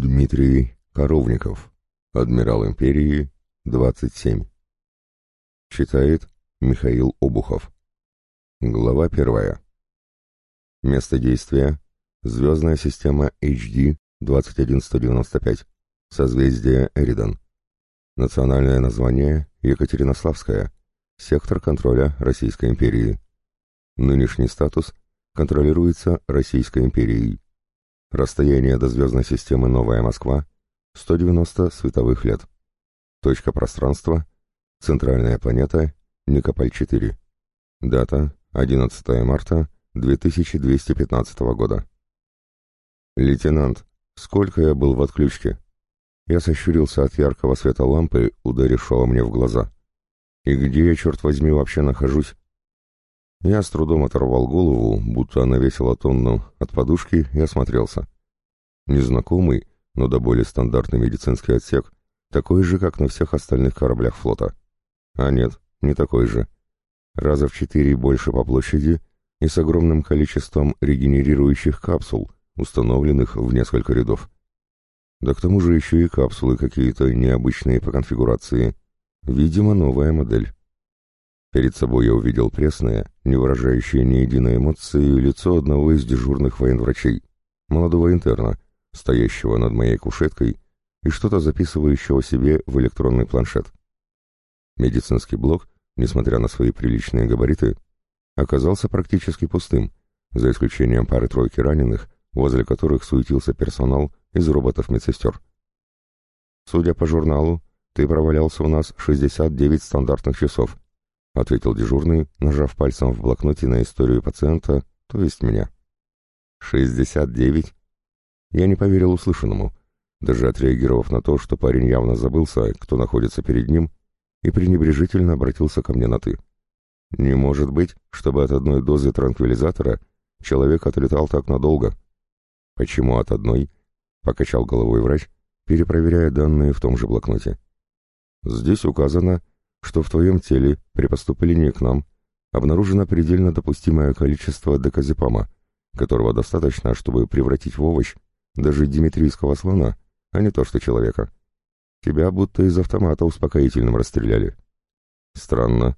Дмитрий Коровников, адмирал империи, 27. Читает Михаил Обухов. Глава первая. Место действия – звездная система HD 21195, созвездие Эридан. Национальное название – Екатеринославская, сектор контроля Российской империи. Нынешний статус контролируется Российской империей. Расстояние до звездной системы Новая Москва — 190 световых лет. Точка пространства — центральная планета Никополь-4. Дата — 11 марта 2215 года. «Лейтенант, сколько я был в отключке?» Я сощурился от яркого света лампы, ударившего мне в глаза. «И где я, черт возьми, вообще нахожусь?» Я с трудом оторвал голову, будто она весила тонну, от подушки и осмотрелся. Незнакомый, но до более стандартный медицинский отсек, такой же, как на всех остальных кораблях флота. А нет, не такой же. Раза в четыре больше по площади и с огромным количеством регенерирующих капсул, установленных в несколько рядов. Да к тому же еще и капсулы какие-то необычные по конфигурации. Видимо, новая модель. Перед собой я увидел пресное, не выражающее ни единой эмоции, лицо одного из дежурных военврачей, молодого интерна, стоящего над моей кушеткой и что-то записывающего себе в электронный планшет. Медицинский блок, несмотря на свои приличные габариты, оказался практически пустым, за исключением пары-тройки раненых, возле которых суетился персонал из роботов-медсестер. Судя по журналу, ты провалялся у нас 69 стандартных часов, — ответил дежурный, нажав пальцем в блокноте на историю пациента, то есть меня. «Шестьдесят девять?» Я не поверил услышанному, даже отреагировав на то, что парень явно забылся, кто находится перед ним, и пренебрежительно обратился ко мне на «ты». «Не может быть, чтобы от одной дозы транквилизатора человек отлетал так надолго». «Почему от одной?» — покачал головой врач, перепроверяя данные в том же блокноте. «Здесь указано, что в твоем теле при поступлении к нам обнаружено предельно допустимое количество деказепама, которого достаточно, чтобы превратить в овощ даже димитрийского слона, а не то что человека. Тебя будто из автомата успокоительным расстреляли. Странно,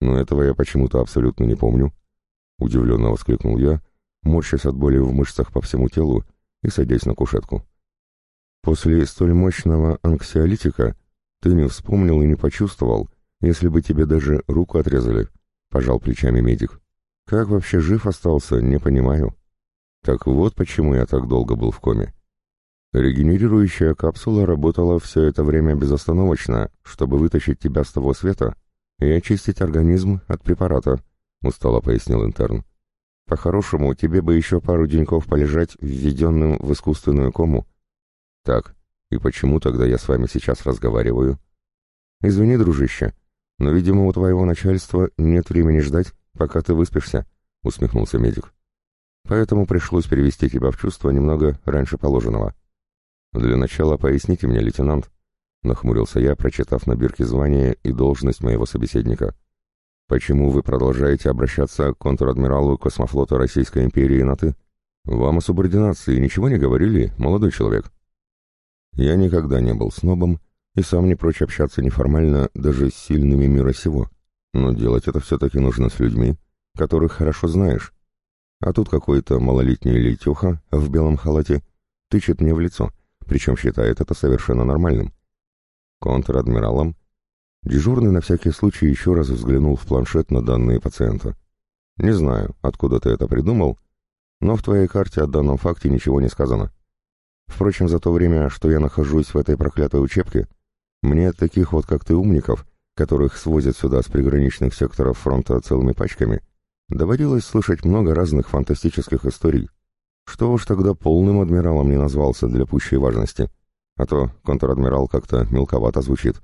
но этого я почему-то абсолютно не помню. Удивленно воскликнул я, морщась от боли в мышцах по всему телу и садясь на кушетку. После столь мощного анксиолитика ты не вспомнил и не почувствовал, если бы тебе даже руку отрезали, — пожал плечами медик. Как вообще жив остался, не понимаю. Так вот почему я так долго был в коме. Регенерирующая капсула работала все это время безостановочно, чтобы вытащить тебя с того света и очистить организм от препарата, — устало пояснил интерн. По-хорошему, тебе бы еще пару деньков полежать введенным в искусственную кому. Так, и почему тогда я с вами сейчас разговариваю? Извини, дружище, но, видимо, у твоего начальства нет времени ждать, пока ты выспишься, — усмехнулся медик. Поэтому пришлось перевести тебя в чувство немного раньше положенного. Для начала поясните мне, лейтенант, — нахмурился я, прочитав на бирке звание и должность моего собеседника. Почему вы продолжаете обращаться к контр-адмиралу космофлота Российской империи на «ты»? Вам о субординации ничего не говорили, молодой человек? Я никогда не был снобом, и сам не прочь общаться неформально даже с сильными мира сего. Но делать это все-таки нужно с людьми, которых хорошо знаешь. А тут какой-то малолетний лейтеха в белом халате тычет мне в лицо, причем считает это совершенно нормальным. Контр-адмиралом дежурный на всякий случай еще раз взглянул в планшет на данные пациента. Не знаю, откуда ты это придумал, но в твоей карте о данном факте ничего не сказано. Впрочем, за то время, что я нахожусь в этой проклятой учебке, мне таких вот, как ты, умников, которых свозят сюда с приграничных секторов фронта целыми пачками, доводилось слышать много разных фантастических историй. Что уж тогда полным адмиралом не назвался для пущей важности, а то контр-адмирал как-то мелковато звучит.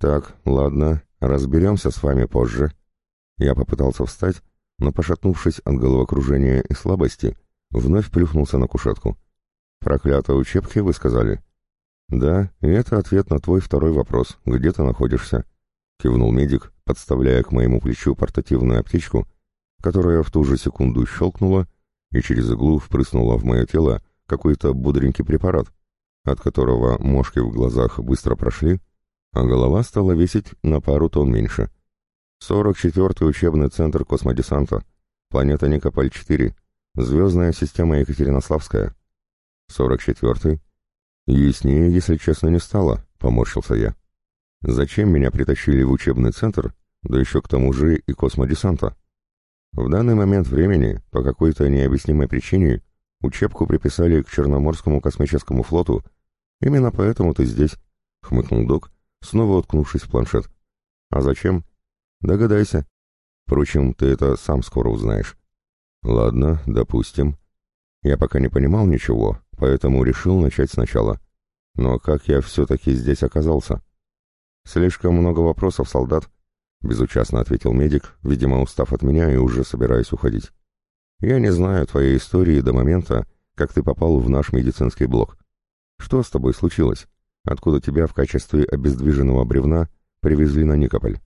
Так, ладно, разберемся с вами позже. Я попытался встать, но, пошатнувшись от головокружения и слабости, вновь плюхнулся на кушетку. «Проклятые учебки, вы сказали?» «Да, и это ответ на твой второй вопрос. Где ты находишься?» — кивнул медик, подставляя к моему плечу портативную аптечку, которая в ту же секунду щелкнула и через иглу впрыснула в мое тело какой-то бодренький препарат, от которого мошки в глазах быстро прошли, а голова стала весить на пару тонн меньше. 44-й учебный центр космодесанта, планета Никополь-4, звездная система Екатеринославская. 44-й. Яснее, если честно, не стало, поморщился я. Зачем меня притащили в учебный центр, да еще к тому же и космодесанта? В данный момент времени, по какой-то необъяснимой причине, учебку приписали к Черноморскому космическому флоту. Именно поэтому ты здесь, — хмыкнул док, снова уткнувшись в планшет. А зачем? Догадайся. Впрочем, ты это сам скоро узнаешь. Ладно, допустим. Я пока не понимал ничего, поэтому решил начать сначала. Но как я все-таки здесь оказался? Слишком много вопросов, солдат, безучастно ответил медик, видимо, устав от меня и уже собираясь уходить. Я не знаю твоей истории до момента, как ты попал в наш медицинский блок. Что с тобой случилось? Откуда тебя в качестве обездвиженного бревна привезли на Никополь?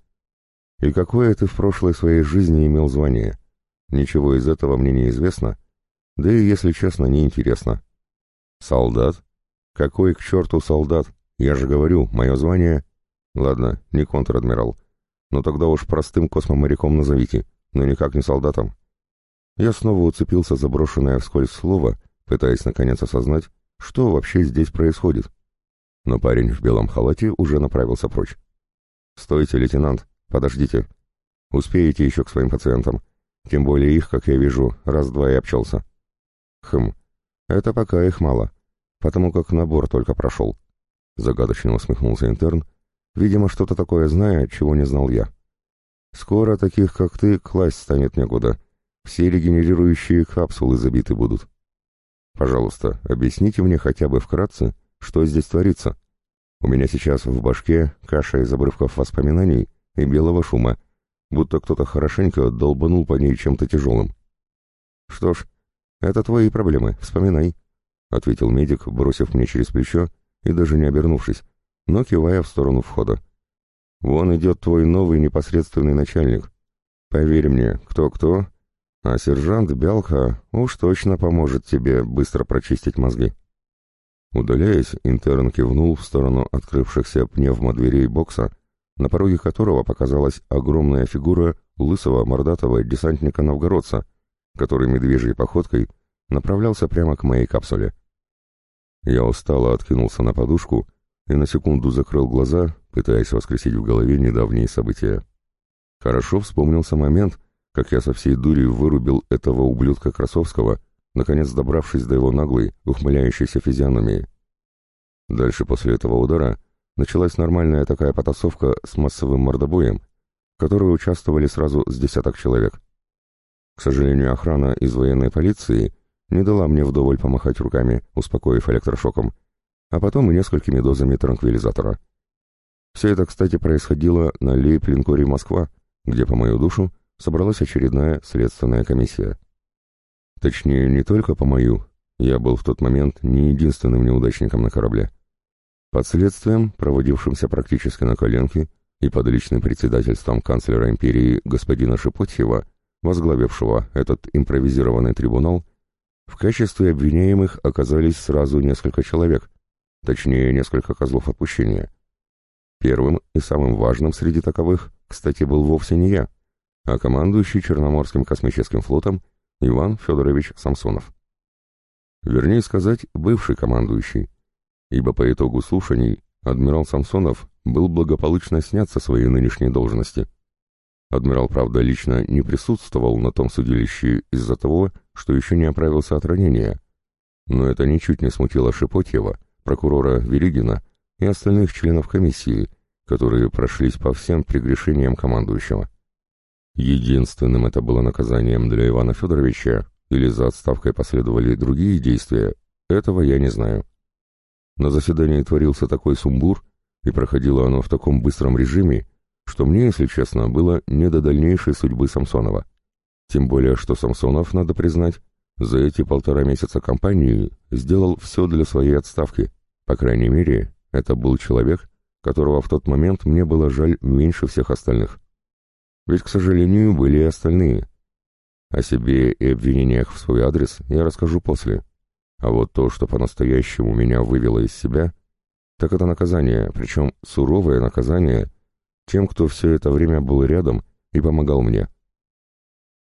И какое ты в прошлой своей жизни имел звание? Ничего из этого мне не известно, да и, если честно, не интересно. Солдат? Какой к черту солдат? Я же говорю, мое звание... Ладно, не контр-адмирал. Но тогда уж простым космоморяком назовите, но никак не солдатом. Я снова уцепился за брошенное вскользь слово, пытаясь наконец осознать, что вообще здесь происходит. Но парень в белом халате уже направился прочь. «Стойте, лейтенант!» «Подождите. Успеете еще к своим пациентам. Тем более их, как я вижу, раз-два и общался». «Хм, это пока их мало, потому как набор только прошел». Загадочно усмехнулся интерн, видимо, что-то такое зная, чего не знал я. «Скоро таких, как ты, класть станет некуда. Все регенерирующие капсулы забиты будут. Пожалуйста, объясните мне хотя бы вкратце, что здесь творится. У меня сейчас в башке каша из обрывков воспоминаний, и белого шума, будто кто-то хорошенько долбанул по ней чем-то тяжелым. «Что ж, это твои проблемы, вспоминай», — ответил медик, бросив мне через плечо и даже не обернувшись, но кивая в сторону входа. «Вон идет твой новый непосредственный начальник. Поверь мне, кто-кто, а сержант Бялка уж точно поможет тебе быстро прочистить мозги». Удаляясь, интерн кивнул в сторону открывшихся пневмодверей бокса, на пороге которого показалась огромная фигура лысого мордатого десантника-новгородца, который медвежьей походкой направлялся прямо к моей капсуле. Я устало откинулся на подушку и на секунду закрыл глаза, пытаясь воскресить в голове недавние события. Хорошо вспомнился момент, как я со всей дури вырубил этого ублюдка Красовского, наконец добравшись до его наглой, ухмыляющейся физиономии. Дальше после этого удара началась нормальная такая потасовка с массовым мордобоем, в которой участвовали сразу с десяток человек. К сожалению, охрана из военной полиции не дала мне вдоволь помахать руками, успокоив электрошоком, а потом и несколькими дозами транквилизатора. Все это, кстати, происходило на лейб-линкоре «Москва», где, по мою душу, собралась очередная следственная комиссия. Точнее, не только по мою, я был в тот момент не единственным неудачником на корабле. Под следствием, проводившимся практически на коленке, и под личным председательством канцлера империи господина Шепотьева, возглавившего этот импровизированный трибунал, в качестве обвиняемых оказались сразу несколько человек, точнее, несколько козлов отпущения. Первым и самым важным среди таковых, кстати, был вовсе не я, а командующий Черноморским космическим флотом Иван Федорович Самсонов. Вернее сказать, бывший командующий, ибо по итогу слушаний адмирал Самсонов был благополучно снят со своей нынешней должности. Адмирал, правда, лично не присутствовал на том судилище из-за того, что еще не оправился от ранения, но это ничуть не смутило Шипотьева, прокурора Веригина и остальных членов комиссии, которые прошлись по всем прегрешениям командующего. Единственным это было наказанием для Ивана Федоровича, или за отставкой последовали другие действия, этого я не знаю. На заседании творился такой сумбур, и проходило оно в таком быстром режиме, что мне, если честно, было не до дальнейшей судьбы Самсонова. Тем более, что Самсонов, надо признать, за эти полтора месяца кампании сделал все для своей отставки. По крайней мере, это был человек, которого в тот момент мне было жаль меньше всех остальных. Ведь, к сожалению, были и остальные. О себе и обвинениях в свой адрес я расскажу после. А вот то, что по-настоящему меня вывело из себя, так это наказание, причем суровое наказание тем, кто все это время был рядом и помогал мне.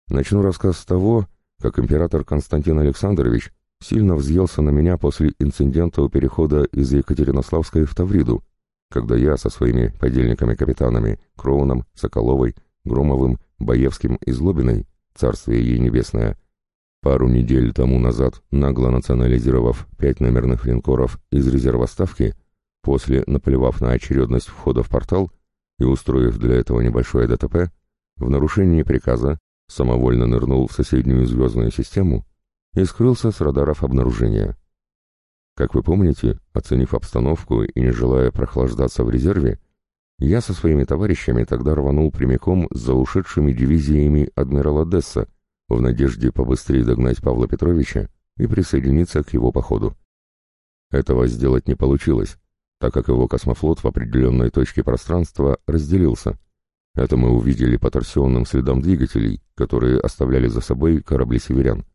Начну рассказ с того, как император Константин Александрович сильно взъелся на меня после инцидента у перехода из Екатеринославской в Тавриду, когда я со своими подельниками-капитанами Кроуном, Соколовой, Громовым, Боевским и Злобиной, царствие ей небесное, пару недель тому назад, нагло национализировав пять номерных линкоров из резерва ставки, после наплевав на очередность входа в портал и устроив для этого небольшое ДТП, в нарушении приказа самовольно нырнул в соседнюю звездную систему и скрылся с радаров обнаружения. Как вы помните, оценив обстановку и не желая прохлаждаться в резерве, я со своими товарищами тогда рванул прямиком за ушедшими дивизиями адмирала Десса в надежде побыстрее догнать Павла Петровича и присоединиться к его походу. Этого сделать не получилось, так как его космофлот в определенной точке пространства разделился, это мы увидели по торсионным следам двигателей, которые оставляли за собой корабли северян.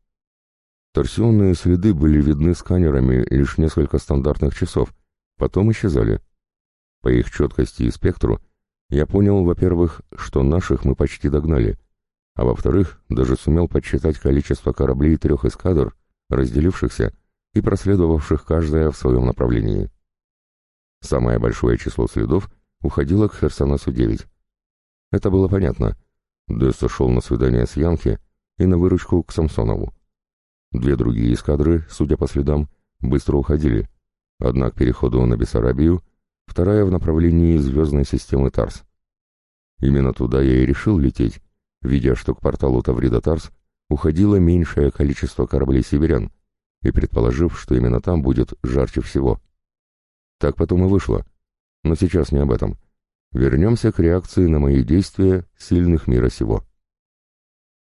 Торсионные следы были видны сканерами лишь несколько стандартных часов, потом исчезали. По их четкости и спектру я понял, во-первых, что наших мы почти догнали, а во-вторых, даже сумел подсчитать количество кораблей трех эскадр, разделившихся и проследовавших каждая в своем направлении. Самое большое число следов уходило к Херсонесу-9. Это было понятно. Десса шел на свидание с Янки и на выручку к Самсонову. Две другие эскадры, судя по следам, быстро уходили. Одна к переходу на Бессарабию, вторая в направлении звездной системы Тарс. Именно туда я и решил лететь, видя, что к порталу Таврида Тарс уходило меньшее количество кораблей северян, и предположив, что именно там будет жарче всего. Так потом и вышло. Но сейчас не об этом. Вернемся к реакции на мои действия сильных мира сего.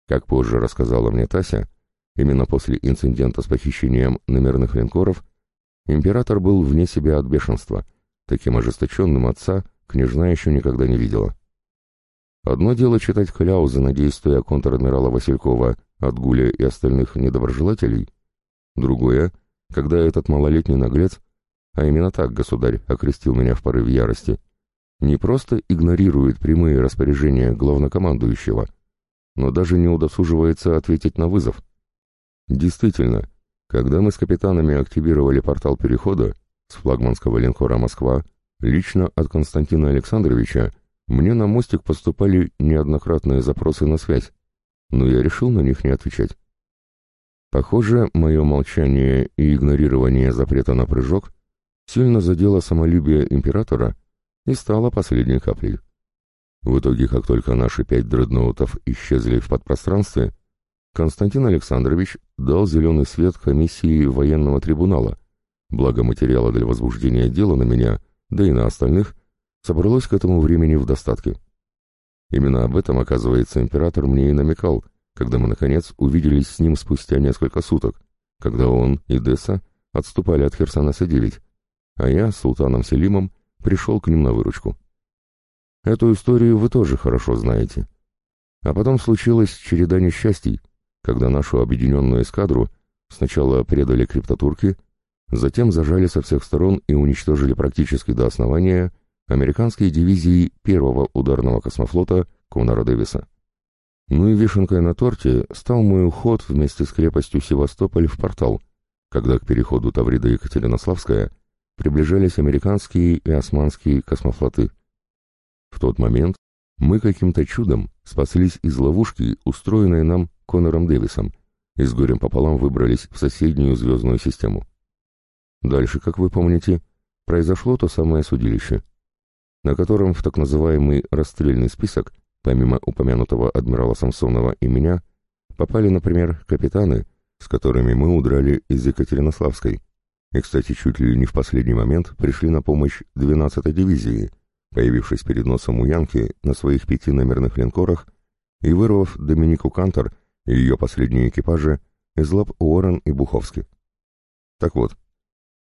Как позже рассказала мне Тася, именно после инцидента с похищением номерных линкоров император был вне себя от бешенства, таким ожесточенным отца княжна еще никогда не видела. Одно дело читать кляузы на действия контр-адмирала Василькова от Гуля и остальных недоброжелателей, другое, когда этот малолетний наглец, а именно так государь окрестил меня в порыве ярости, не просто игнорирует прямые распоряжения главнокомандующего, но даже не удосуживается ответить на вызов. Действительно, когда мы с капитанами активировали портал перехода с флагманского линкора «Москва», лично от Константина Александровича мне на мостик поступали неоднократные запросы на связь, но я решил на них не отвечать. Похоже, мое молчание и игнорирование запрета на прыжок сильно задело самолюбие императора и стала последней каплей. В итоге, как только наши пять дредноутов исчезли в подпространстве, Константин Александрович дал зеленый свет комиссии военного трибунала, благо материала для возбуждения дела на меня, да и на остальных, собралось к этому времени в достатке. Именно об этом, оказывается, император мне и намекал, когда мы, наконец, увиделись с ним спустя несколько суток, когда он и Десса отступали от Херсонеса-9, а я с султаном Селимом пришел к ним на выручку. Эту историю вы тоже хорошо знаете. А потом случилась череда несчастий, когда нашу объединенную эскадру сначала предали криптотурки, затем зажали со всех сторон и уничтожили практически до основания американские дивизии первого ударного космофлота Конора Дэвиса. Ну и вишенкой на торте стал мой уход вместе с крепостью Севастополь в портал, когда к переходу Таврида-Екатеринославская приближались американские и османские космофлоты. В тот момент мы каким-то чудом спаслись из ловушки, устроенной нам Конором Дэвисом, и с горем пополам выбрались в соседнюю звездную систему. Дальше, как вы помните, произошло то самое судилище, на котором в так называемый расстрельный список, помимо упомянутого адмирала Самсонова и меня, попали, например, капитаны, с которыми мы удрали из Екатеринославской, и, кстати, чуть ли не в последний момент пришли на помощь 12-й дивизии, появившись перед носом у Янки на своих пяти номерных линкорах и вырвав Доминику Кантор и ее последние экипажи из лап Уоррен и Буховски. Так вот,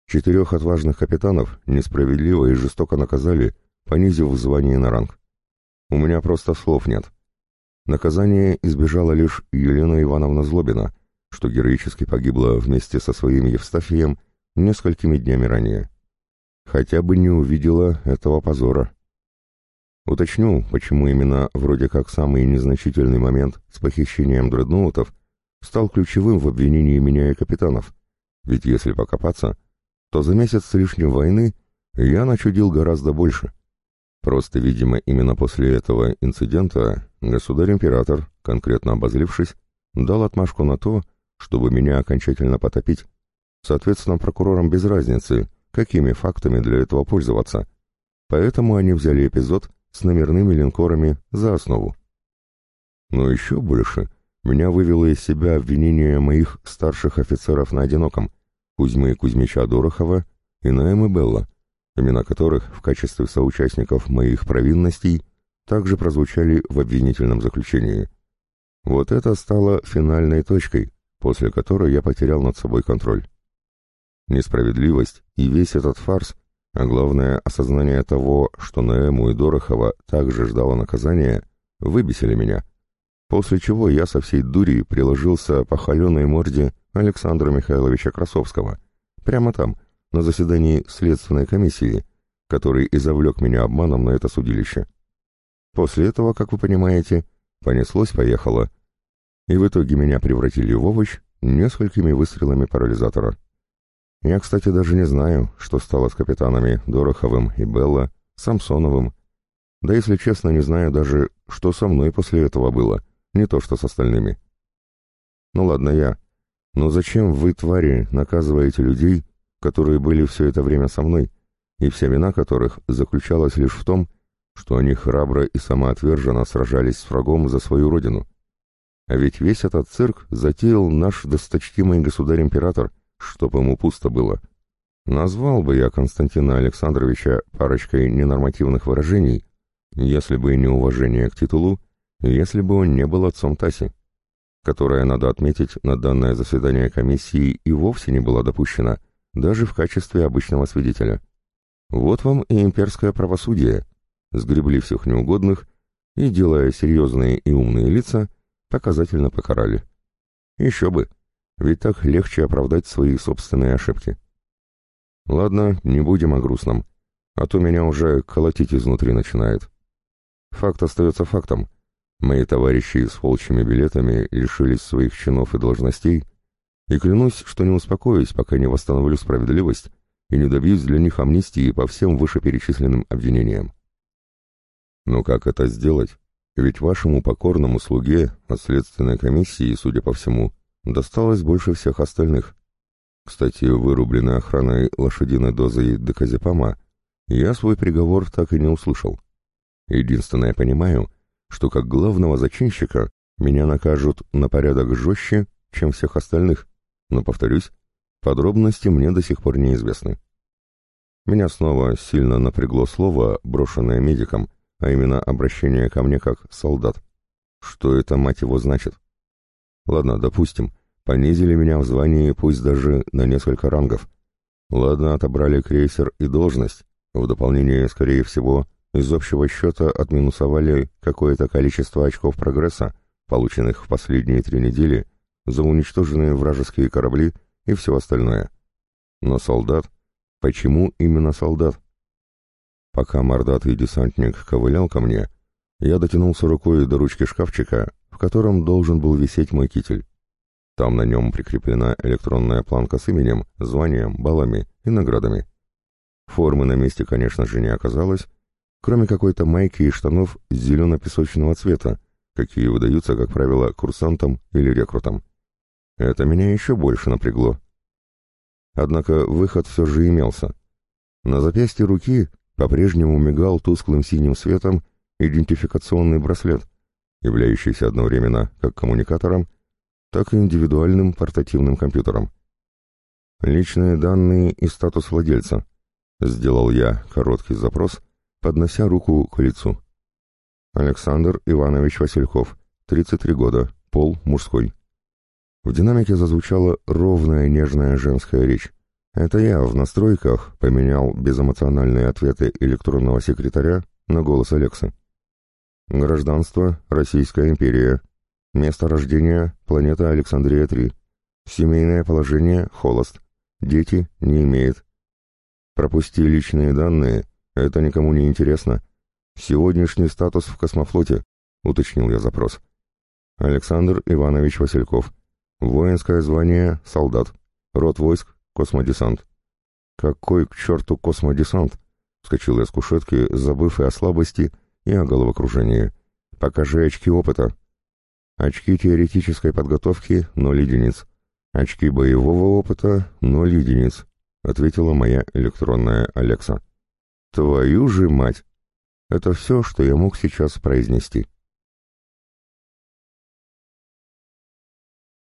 четырех отважных капитанов несправедливо и жестоко наказали, понизив в звании на ранг. У меня просто слов нет. Наказание избежала лишь Елена Ивановна Злобина, что героически погибла вместе со своим Евстафием несколькими днями ранее. Хотя бы не увидела этого позора. Уточню, почему именно вроде как самый незначительный момент с похищением дредноутов стал ключевым в обвинении меня и капитанов. Ведь если покопаться, то за месяц с лишним войны я начудил гораздо больше. Просто, видимо, именно после этого инцидента государь-император, конкретно обозлившись, дал отмашку на то, чтобы меня окончательно потопить. Соответственно, прокурорам без разницы, какими фактами для этого пользоваться. Поэтому они взяли эпизод с номерными линкорами за основу. Но еще больше меня вывело из себя обвинение моих старших офицеров на одиноком, Кузьмы Кузьмича Дорохова и Наэмы Белла, имена которых в качестве соучастников моих провинностей также прозвучали в обвинительном заключении. Вот это стало финальной точкой, после которой я потерял над собой контроль. Несправедливость и весь этот фарс, а главное осознание того, что Наэму и Дорохова также ждало наказания, выбесили меня, после чего я со всей дури приложился по холеной морде Александра Михайловича Красовского, прямо там, на заседании Следственной комиссии, который и завлек меня обманом на это судилище. После этого, как вы понимаете, понеслось-поехало, и в итоге меня превратили в овощ несколькими выстрелами парализатора. Я, кстати, даже не знаю, что стало с капитанами Дороховым и Белла, Самсоновым. Да, если честно, не знаю даже, что со мной после этого было, не то что с остальными. Ну ладно я. Но зачем вы, твари, наказываете людей, которые были все это время со мной, и вся вина которых заключалась лишь в том, что они храбро и самоотверженно сражались с врагом за свою родину. А ведь весь этот цирк затеял наш досточтимый государь-император, чтоб ему пусто было. Назвал бы я Константина Александровича парочкой ненормативных выражений, если бы не уважение к титулу, если бы он не был отцом Таси, которая, надо отметить, на данное заседание комиссии и вовсе не была допущена, даже в качестве обычного свидетеля. Вот вам и имперское правосудие. Сгребли всех неугодных и, делая серьезные и умные лица, показательно покарали. Еще бы, ведь так легче оправдать свои собственные ошибки. Ладно, не будем о грустном, а то меня уже колотить изнутри начинает. Факт остается фактом. Мои товарищи с волчьими билетами лишились своих чинов и должностей, и клянусь, что не успокоюсь, пока не восстановлю справедливость и не добьюсь для них амнистии по всем вышеперечисленным обвинениям. Но как это сделать? Ведь вашему покорному слуге от следственной комиссии, судя по всему, досталось больше всех остальных. Кстати, вырубленной охраной лошадиной дозой деказепама я свой приговор так и не услышал. Единственное понимаю, что как главного зачинщика меня накажут на порядок жестче, чем всех остальных, но, повторюсь, подробности мне до сих пор неизвестны. Меня снова сильно напрягло слово, брошенное медиком, а именно обращение ко мне как «солдат». Что это, мать его, значит? Ладно, допустим, понизили меня в звании пусть даже на несколько рангов. Ладно, отобрали крейсер и должность. В дополнение, скорее всего, из общего счета отминусовали какое-то количество очков прогресса, полученных в последние три недели, за уничтоженные вражеские корабли и все остальное. Но солдат? Почему именно солдат? Пока мордатый десантник ковылял ко мне, я дотянулся рукой до ручки шкафчика, в котором должен был висеть мой китель. Там на нем прикреплена электронная планка с именем, званием, баллами и наградами. Формы на месте, конечно же, не оказалось, кроме какой-то майки и штанов зелено-песочного цвета, какие выдаются, как правило, курсантам или рекрутам. Это меня еще больше напрягло. Однако выход все же имелся. На запястье руки по-прежнему мигал тусклым синим светом идентификационный браслет, являющийся одновременно как коммуникатором, так и индивидуальным портативным компьютером. Личные данные и статус владельца. Сделал я короткий запрос, поднося руку к лицу. Александр Иванович Васильков, 33 года, пол мужской. В динамике зазвучала ровная нежная женская речь. Это я в настройках поменял безэмоциональные ответы электронного секретаря на голос Алексы. Гражданство – Российская империя. Место рождения – планета Александрия-3. Семейное положение – холост. Дети – не имеет. Пропусти личные данные, это никому не интересно. Сегодняшний статус в космофлоте, уточнил я запрос. Александр Иванович Васильков. Воинское звание – солдат. Род войск – космодесант. Какой к черту космодесант? Вскочил я с кушетки, забыв и о слабости, и о головокружении. Покажи очки опыта. Очки теоретической подготовки – ноль единиц. Очки боевого опыта – ноль единиц, ответила моя электронная Алекса. Твою же мать! Это все, что я мог сейчас произнести.